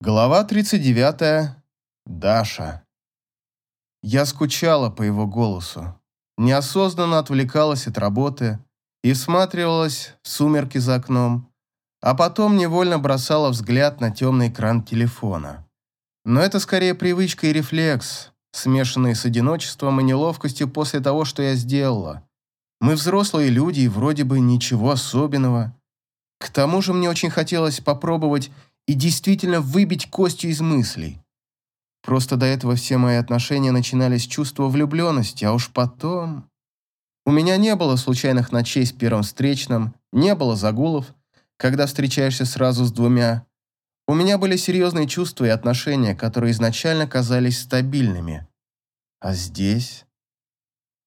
Глава 39. Даша. Я скучала по его голосу, неосознанно отвлекалась от работы и всматривалась в сумерки за окном, а потом невольно бросала взгляд на темный экран телефона. Но это скорее привычка и рефлекс, смешанные с одиночеством и неловкостью после того, что я сделала. Мы взрослые люди, и вроде бы ничего особенного. К тому же мне очень хотелось попробовать и действительно выбить Костю из мыслей. Просто до этого все мои отношения начинались с чувства влюбленности, а уж потом... У меня не было случайных ночей с первым встречным, не было загулов, когда встречаешься сразу с двумя. У меня были серьезные чувства и отношения, которые изначально казались стабильными. А здесь...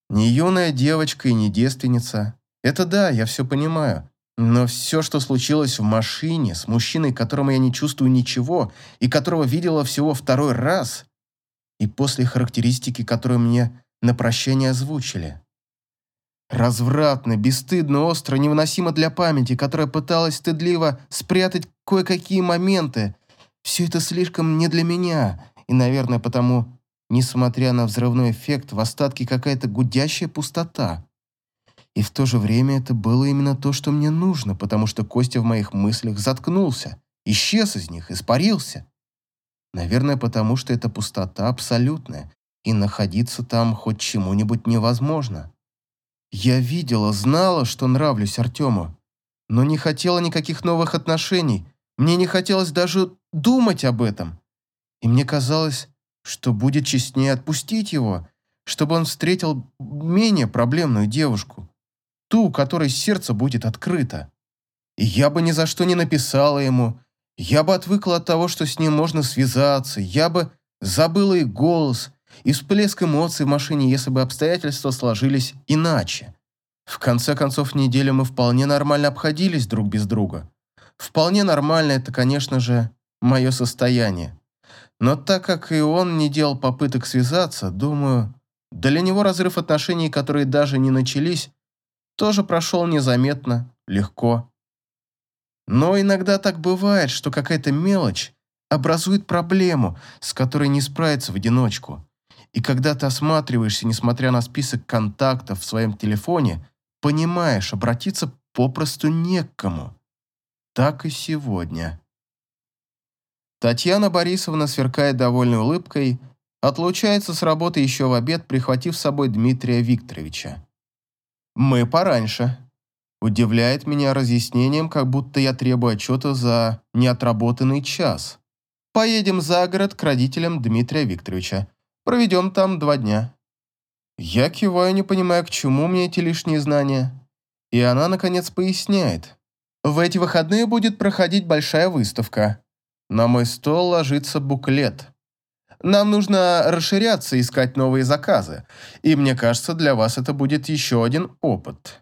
Не юная девочка и не девственница. Это да, я все понимаю. Но все, что случилось в машине с мужчиной, которому я не чувствую ничего и которого видела всего второй раз, и после характеристики, которую мне на прощание озвучили. Развратно, бесстыдно, остро, невыносимо для памяти, которая пыталась стыдливо спрятать кое-какие моменты. Все это слишком не для меня, и, наверное, потому, несмотря на взрывной эффект, в остатке какая-то гудящая пустота. И в то же время это было именно то, что мне нужно, потому что Костя в моих мыслях заткнулся, исчез из них, испарился. Наверное, потому что эта пустота абсолютная, и находиться там хоть чему-нибудь невозможно. Я видела, знала, что нравлюсь Артему, но не хотела никаких новых отношений, мне не хотелось даже думать об этом. И мне казалось, что будет честнее отпустить его, чтобы он встретил менее проблемную девушку ту, которой сердце будет открыто. И я бы ни за что не написала ему, я бы отвыкла от того, что с ним можно связаться, я бы забыла и голос, и всплеск эмоций в машине, если бы обстоятельства сложились иначе. В конце концов, неделю мы вполне нормально обходились друг без друга. Вполне нормально это, конечно же, мое состояние. Но так как и он не делал попыток связаться, думаю, для него разрыв отношений, которые даже не начались, тоже прошел незаметно, легко. Но иногда так бывает, что какая-то мелочь образует проблему, с которой не справиться в одиночку. И когда ты осматриваешься, несмотря на список контактов в своем телефоне, понимаешь, обратиться попросту не к кому. Так и сегодня. Татьяна Борисовна, сверкает довольной улыбкой, отлучается с работы еще в обед, прихватив с собой Дмитрия Викторовича. Мы пораньше. Удивляет меня разъяснением, как будто я требую отчета за неотработанный час. Поедем за город к родителям Дмитрия Викторовича. Проведем там два дня. Я киваю, не понимая, к чему мне эти лишние знания. И она, наконец, поясняет. В эти выходные будет проходить большая выставка. На мой стол ложится буклет. Нам нужно расширяться, искать новые заказы. И мне кажется, для вас это будет еще один опыт.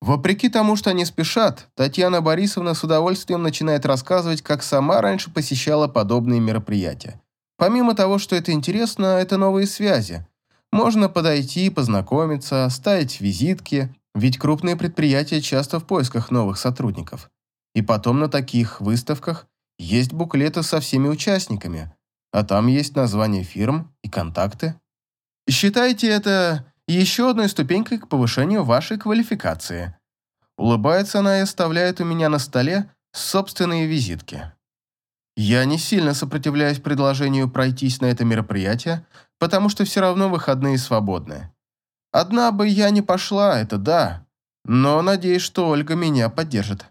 Вопреки тому, что они спешат, Татьяна Борисовна с удовольствием начинает рассказывать, как сама раньше посещала подобные мероприятия. Помимо того, что это интересно, это новые связи. Можно подойти, познакомиться, оставить визитки, ведь крупные предприятия часто в поисках новых сотрудников. И потом на таких выставках есть буклеты со всеми участниками, а там есть название фирм и контакты. Считайте это еще одной ступенькой к повышению вашей квалификации. Улыбается она и оставляет у меня на столе собственные визитки. Я не сильно сопротивляюсь предложению пройтись на это мероприятие, потому что все равно выходные свободны. Одна бы я не пошла, это да, но надеюсь, что Ольга меня поддержит.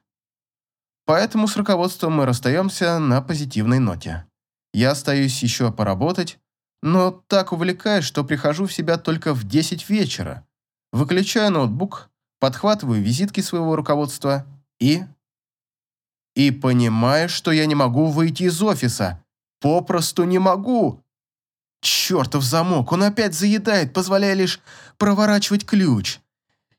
Поэтому с руководством мы расстаемся на позитивной ноте. Я остаюсь еще поработать, но так увлекаюсь, что прихожу в себя только в 10 вечера. Выключаю ноутбук, подхватываю визитки своего руководства и... И понимаю, что я не могу выйти из офиса. Попросту не могу. Чертов замок, он опять заедает, позволяя лишь проворачивать ключ.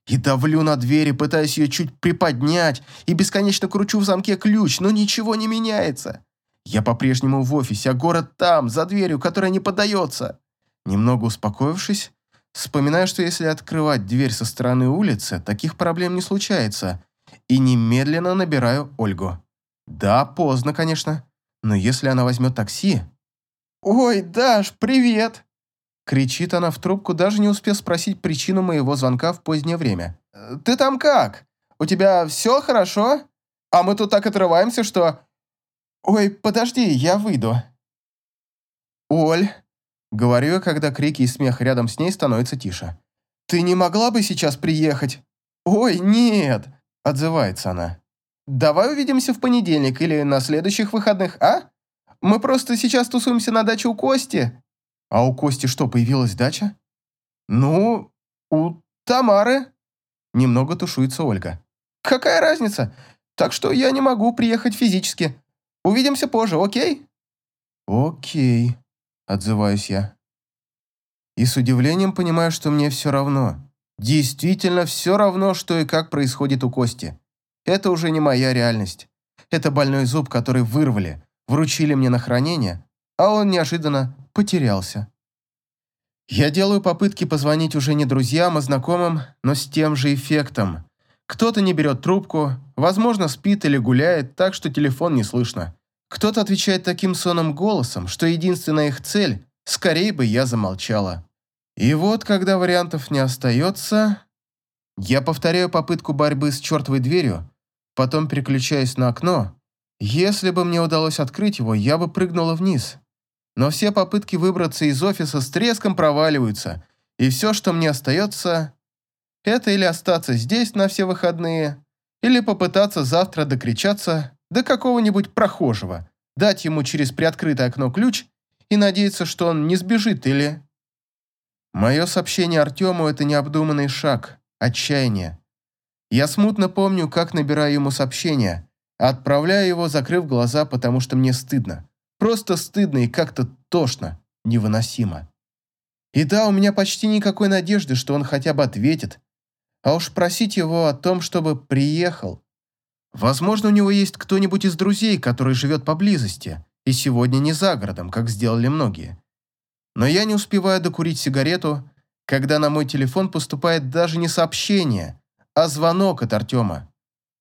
И давлю на дверь, пытаюсь ее чуть приподнять, и бесконечно кручу в замке ключ, но ничего не меняется. Я по-прежнему в офисе, а город там, за дверью, которая не поддается. Немного успокоившись, вспоминаю, что если открывать дверь со стороны улицы, таких проблем не случается, и немедленно набираю Ольгу. Да, поздно, конечно. Но если она возьмет такси... «Ой, Даш, привет!» Кричит она в трубку, даже не успев спросить причину моего звонка в позднее время. «Ты там как? У тебя все хорошо? А мы тут так отрываемся, что...» «Ой, подожди, я выйду». «Оль», — говорю я, когда крики и смех рядом с ней становятся тише. «Ты не могла бы сейчас приехать?» «Ой, нет», — отзывается она. «Давай увидимся в понедельник или на следующих выходных, а? Мы просто сейчас тусуемся на даче у Кости». «А у Кости что, появилась дача?» «Ну, у Тамары». Немного тушуется Ольга. «Какая разница? Так что я не могу приехать физически. Увидимся позже, окей?» «Окей», — отзываюсь я. И с удивлением понимаю, что мне все равно. Действительно все равно, что и как происходит у Кости. Это уже не моя реальность. Это больной зуб, который вырвали, вручили мне на хранение, а он неожиданно потерялся. Я делаю попытки позвонить уже не друзьям, а знакомым, но с тем же эффектом. Кто-то не берет трубку, возможно, спит или гуляет, так что телефон не слышно. Кто-то отвечает таким сонным голосом, что единственная их цель – скорее бы я замолчала. И вот, когда вариантов не остается, я повторяю попытку борьбы с чертовой дверью, потом переключаюсь на окно. Если бы мне удалось открыть его, я бы прыгнула вниз. Но все попытки выбраться из офиса с треском проваливаются, и все, что мне остается, это или остаться здесь на все выходные, или попытаться завтра докричаться до какого-нибудь прохожего, дать ему через приоткрытое окно ключ и надеяться, что он не сбежит или Мое сообщение Артему – это необдуманный шаг, отчаяние. Я смутно помню, как набираю ему сообщение, отправляю его, закрыв глаза, потому что мне стыдно. Просто стыдно и как-то тошно, невыносимо. И да, у меня почти никакой надежды, что он хотя бы ответит. А уж просить его о том, чтобы приехал. Возможно, у него есть кто-нибудь из друзей, который живет поблизости, и сегодня не за городом, как сделали многие. Но я не успеваю докурить сигарету, когда на мой телефон поступает даже не сообщение, а звонок от Артема.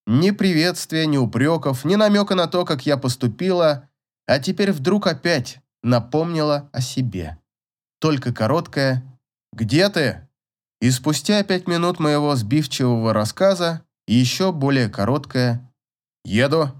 Ни приветствия, ни упреков, ни намека на то, как я поступила, а теперь вдруг опять напомнила о себе. Только короткое «Где ты?» И спустя пять минут моего сбивчивого рассказа еще более короткое «Еду».